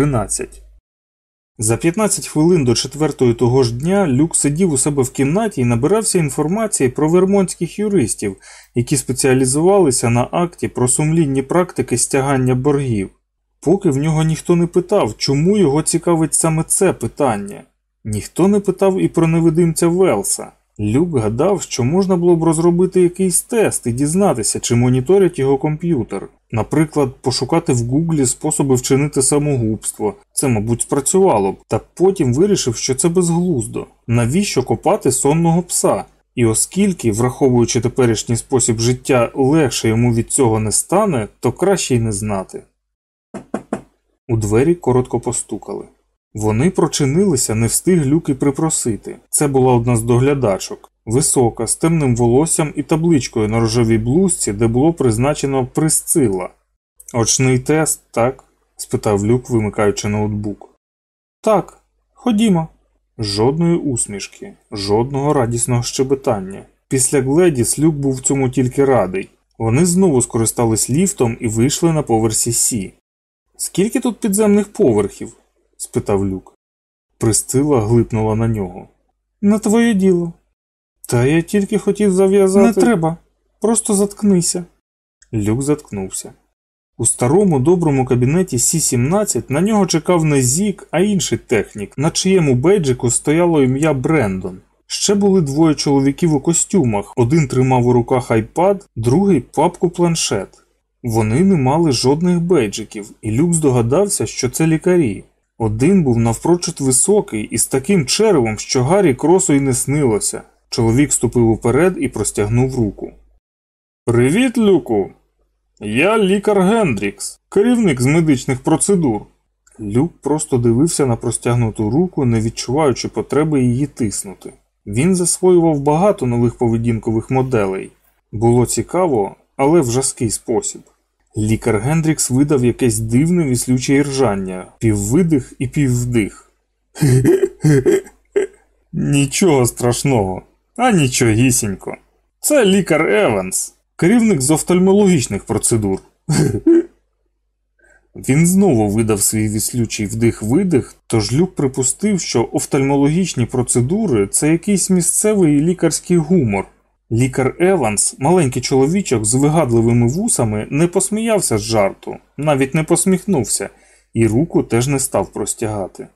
13. За 15 хвилин до четвертої того ж дня Люк сидів у себе в кімнаті і набирався інформації про вермонтських юристів, які спеціалізувалися на акті про сумлінні практики стягання боргів. Поки в нього ніхто не питав, чому його цікавить саме це питання. Ніхто не питав і про невидимця Велса. Люк гадав, що можна було б розробити якийсь тест і дізнатися, чи моніторять його комп'ютер. Наприклад, пошукати в Гуглі способи вчинити самогубство. Це, мабуть, спрацювало б, та потім вирішив, що це безглуздо. Навіщо копати сонного пса? І оскільки, враховуючи теперішній спосіб життя, легше йому від цього не стане, то краще й не знати. У двері коротко постукали. Вони прочинилися, не встиг люки припросити. Це була одна з доглядачок, висока, з темним волоссям і табличкою на рожевій блузці, де було призначено присцила. Очний тест, так? спитав люк, вимикаючи ноутбук. Так, ходімо. Жодної усмішки, жодного радісного щебетання. Після Гледіс люк був цьому тільки радий. Вони знову скористались ліфтом і вийшли на поверсі Сі. Скільки тут підземних поверхів? Спитав люк. Пристила глипнула на нього. На твоє діло. Та я тільки хотів зав'язати. Не треба, просто заткнися. Люк заткнувся. У старому доброму кабінеті Сі-17 на нього чекав не Зік, а інший технік, на чиєму бейджику стояло ім'я Брендон. Ще були двоє чоловіків у костюмах, один тримав у руках айпад, другий папку планшет. Вони не мали жодних бейджиків, і Люк здогадався, що це лікарі. Один був навпрочуд високий і з таким черевом, що Гаррі кросу й не снилося. Чоловік ступив уперед і простягнув руку. Привіт, Люку! Я лікар Гендрікс, керівник з медичних процедур. Люк просто дивився на простягнуту руку, не відчуваючи потреби її тиснути. Він засвоював багато нових поведінкових моделей. Було цікаво, але в жаский спосіб. Лікар Гендрікс видав якесь дивне віслюче іржання, піввидих і піввдих. Нічого страшного, а нічогісінько. Це лікар Еванс, керівник з офтальмологічних процедур. Він знову видав свій віслючий вдих-видих, тож люк припустив, що офтальмологічні процедури це якийсь місцевий лікарський гумор. Лікар Еванс, маленький чоловічок з вигадливими вусами, не посміявся з жарту, навіть не посміхнувся, і руку теж не став простягати.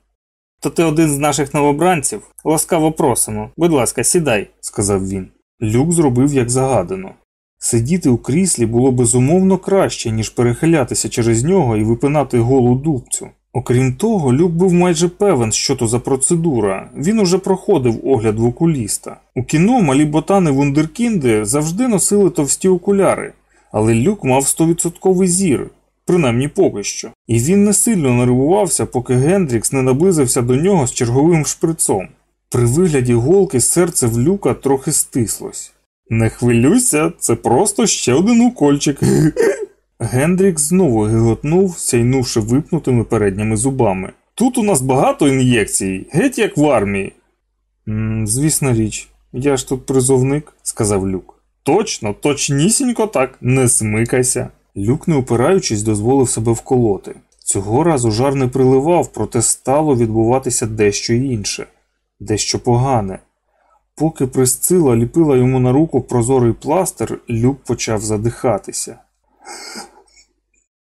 То ти один з наших новобранців? Ласкаво просимо. Будь ласка, сідай, сказав він. Люк зробив як загадано. Сидіти у кріслі було безумовно краще, ніж перехилятися через нього і випинати голу дубцю. Окрім того, Люк був майже певен, що то за процедура. Він уже проходив огляд в окуліста. У кіно малі ботани вундеркінди завжди носили товсті окуляри, але Люк мав 100% зір, принаймні поки що. І він не сильно нервувався, поки Гендрікс не наблизився до нього з черговим шприцом. При вигляді голки серце в люка трохи стислось. Не хвилюйся, це просто ще один укольчик. Гендрік знову гиготнув, сяйнувши випнутими передніми зубами. Тут у нас багато ін'єкцій, геть як в армії. «М, Звісна річ, я ж тут призовник, сказав Люк. Точно, точнісінько так, не смикайся. Люк, не опираючись, дозволив себе вколоти. Цього разу жар не приливав, проте стало відбуватися дещо інше, дещо погане. Поки присцила ліпила йому на руку прозорий пластир, Люк почав задихатися.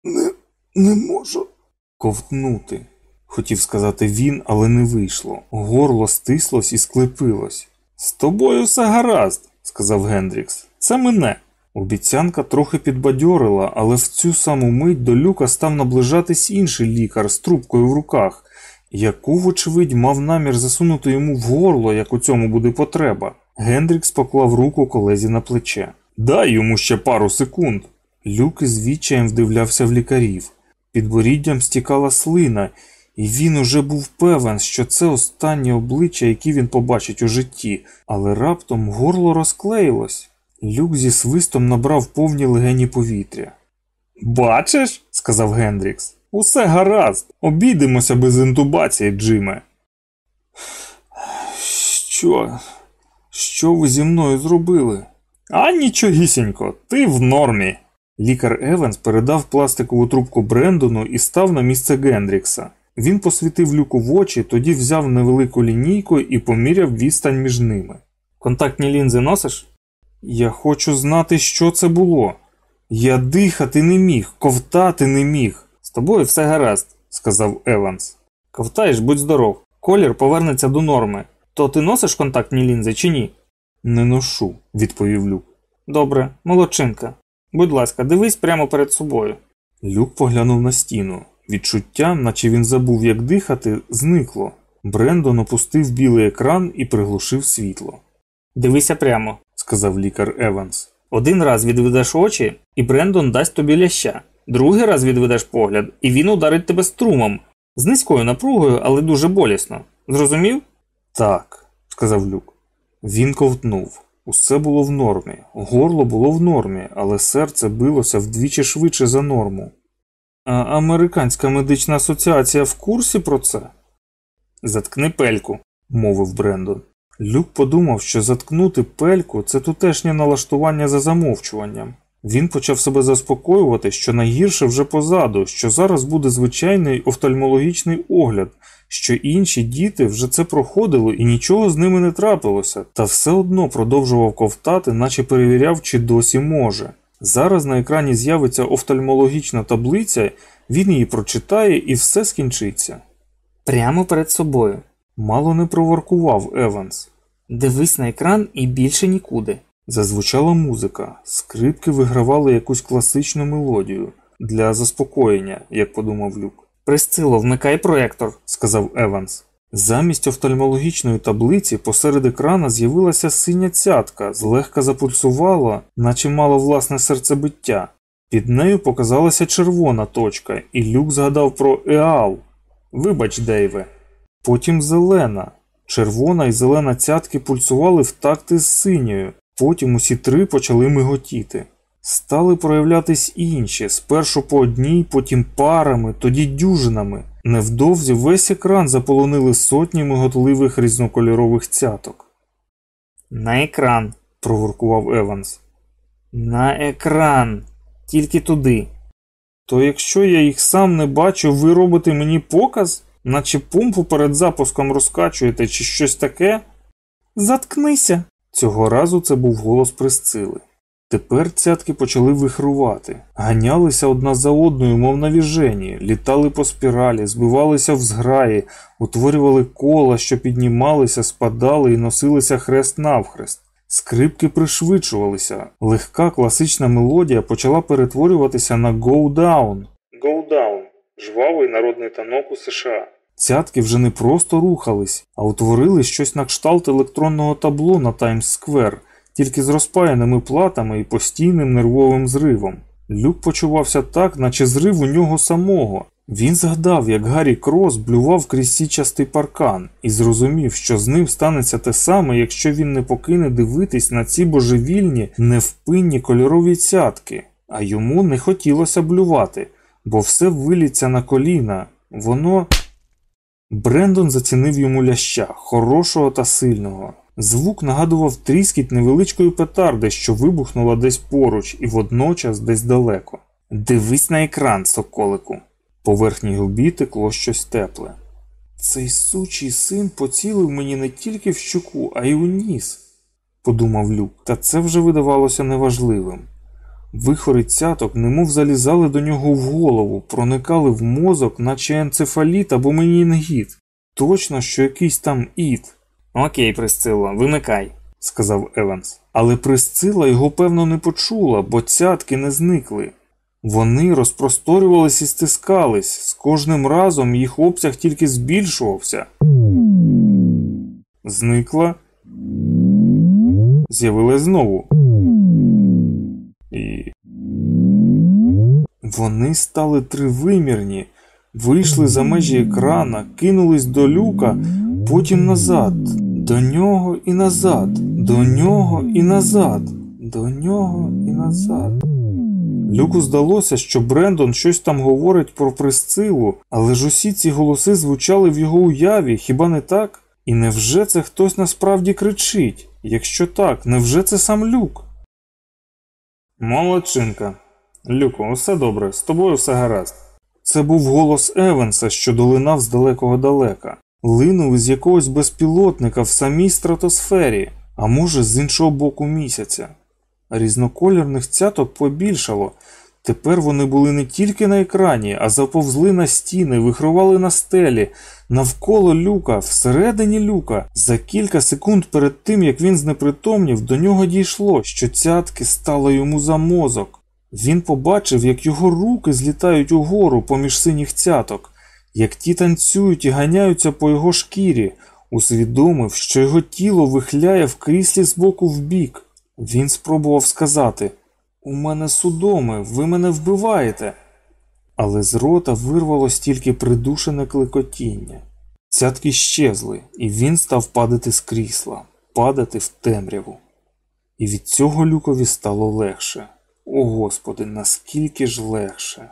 Не, не можу ковтнути, хотів сказати він, але не вийшло. Горло стислось і склепилось. З тобою все гаразд, сказав Гендрікс. Це мене. Обіцянка трохи підбадьорила, але в цю саму мить до люка став наближатись інший лікар з трубкою в руках, яку, вочевидь, мав намір засунути йому в горло, як у цьому буде потреба. Гендрікс поклав руку колезі на плече. Дай йому ще пару секунд. Люк із відчаєм вдивлявся в лікарів. Підборіддям стікала слина, і він уже був певен, що це останнє обличчя, яке він побачить у житті, але раптом горло розклеїлось. Люк зі свистом набрав повні легені повітря. Бачиш, сказав Гендрікс, усе гаразд, обійдемося без інтубації, Джиме. Що? Що ви зі мною зробили? А нічогісінько, ти в нормі. Лікар Еванс передав пластикову трубку Брендону і став на місце Гендрікса. Він посвітив люку в очі, тоді взяв невелику лінійку і поміряв відстань між ними. Контактні лінзи носиш? Я хочу знати, що це було. Я дихати не міг, ковтати не міг. З тобою все гаразд, сказав Еванс. Ковтаєш, будь здоров. Колір повернеться до норми. То ти носиш контактні лінзи чи ні? Не ношу, відповів Люк. Добре, молодчинка. Будь ласка, дивись прямо перед собою. Люк поглянув на стіну. Відчуття, наче він забув, як дихати, зникло. Брендон опустив білий екран і приглушив світло. Дивися прямо, сказав лікар Еванс. Один раз відведеш очі, і Брендон дасть тобі ляща. Другий раз відведеш погляд, і він ударить тебе струмом. З низькою напругою, але дуже болісно. Зрозумів? Так, сказав Люк. Він ковтнув. Усе було в нормі, горло було в нормі, але серце билося вдвічі швидше за норму. А Американська медична асоціація в курсі про це? Заткни пельку, мовив Брендон. Люк подумав, що заткнути пельку це тутешнє налаштування за замовчуванням. Він почав себе заспокоювати, що найгірше вже позаду, що зараз буде звичайний офтальмологічний огляд, що інші діти вже це проходили і нічого з ними не трапилося, та все одно продовжував ковтати, наче перевіряв, чи досі може. Зараз на екрані з'явиться офтальмологічна таблиця, він її прочитає і все скінчиться. Прямо перед собою. Мало не проворкував Еванс. Дивись на екран і більше нікуди. Зазвучала музика, скрипки вигравали якусь класичну мелодію для заспокоєння, як подумав Люк. Присцило, вмикай проектор, сказав Еванс. Замість офтальмологічної таблиці посеред екрана з'явилася синя цятка, злегка запульсувала, наче мала власне серцебиття. Під нею показалася червона точка, і Люк згадав про Еал. Вибач, Дейве. Потім зелена. Червона і зелена цятки пульсували в такти з синьою, потім усі три почали миготіти. Стали проявлятись інші, спершу по одній, потім парами, тоді дюжинами. Невдовзі весь екран заполонили сотні миготливих різнокольорових цяток. На екран, проворкував Еванс. На екран, тільки туди. То якщо я їх сам не бачу, ви робите мені показ, наче помпу перед запуском розкачуєте чи щось таке? Заткнися. Цього разу це був голос Присцили. Тепер цятки почали вихрувати, ганялися одна за одною, мов навіжені, літали по спіралі, збивалися в зграї, утворювали кола, що піднімалися, спадали і носилися хрест навхрест. Скрипки пришвидшувалися, легка класична мелодія почала перетворюватися на «Go Down». «Go Down» – жвавий народний танок у США. Цятки вже не просто рухались, а утворили щось на кшталт електронного табло на Таймс-сквер – тільки з розпаяними платами і постійним нервовим зривом. Люк почувався так, наче зрив у нього самого. Він згадав, як Гаррі Крос блював крізь січастий паркан, і зрозумів, що з ним станеться те саме, якщо він не покине дивитись на ці божевільні, невпинні кольорові цятки, а йому не хотілося блювати, бо все виліться на коліна. Воно. Брендон зацінив йому ляща, хорошого та сильного. Звук нагадував тріскіт невеличкої петарди, що вибухнула десь поруч і водночас десь далеко. Дивись на екран, соколику. Поверхній губі текло щось тепле. Цей сучий син поцілив мені не тільки в щуку, а й у ніс, подумав Люк, та це вже видавалося неважливим. Вихори цяток немов залізали до нього в голову, проникали в мозок, наче енцефаліт або менінгіт. Точно, що якийсь там іт. Окей, Присцило, вимикай, сказав Еванс. Але Присцила його певно не почула, бо цятки не зникли. Вони розпросторювались і стискались, з кожним разом їх обсяг тільки збільшувався. Зникла. З'явилась знову. Вони стали тривимірні, вийшли за межі екрана, кинулись до люка, потім назад. До нього і назад, до нього і назад, до нього і назад. Люку здалося, що Брендон щось там говорить про присцилу, але ж усі ці голоси звучали в його уяві, хіба не так? І невже це хтось насправді кричить? Якщо так, невже це сам люк? Молодчинка. Люку, усе добре, з тобою все гаразд. Це був голос Еванса, що долинав з далекого далека, линув із якогось безпілотника в самій стратосфері, а може з іншого боку місяця. Різнокольорних цяток побільшало. Тепер вони були не тільки на екрані, а заповзли на стіни, вихрували на стелі, навколо люка, всередині люка. За кілька секунд перед тим, як він знепритомнів, до нього дійшло, що цятки стало йому за мозок. Він побачив, як його руки злітають угору поміж синіх цяток, як ті танцюють і ганяються по його шкірі, усвідомив, що його тіло вихляє в кріслі з боку в бік. Він спробував сказати У мене судоми, ви мене вбиваєте. Але з рота вирвалось тільки придушене клекотіння. Цятки щезли, і він став падати з крісла, падати в темряву. І від цього люкові стало легше. О Господи, наскільки ж легше.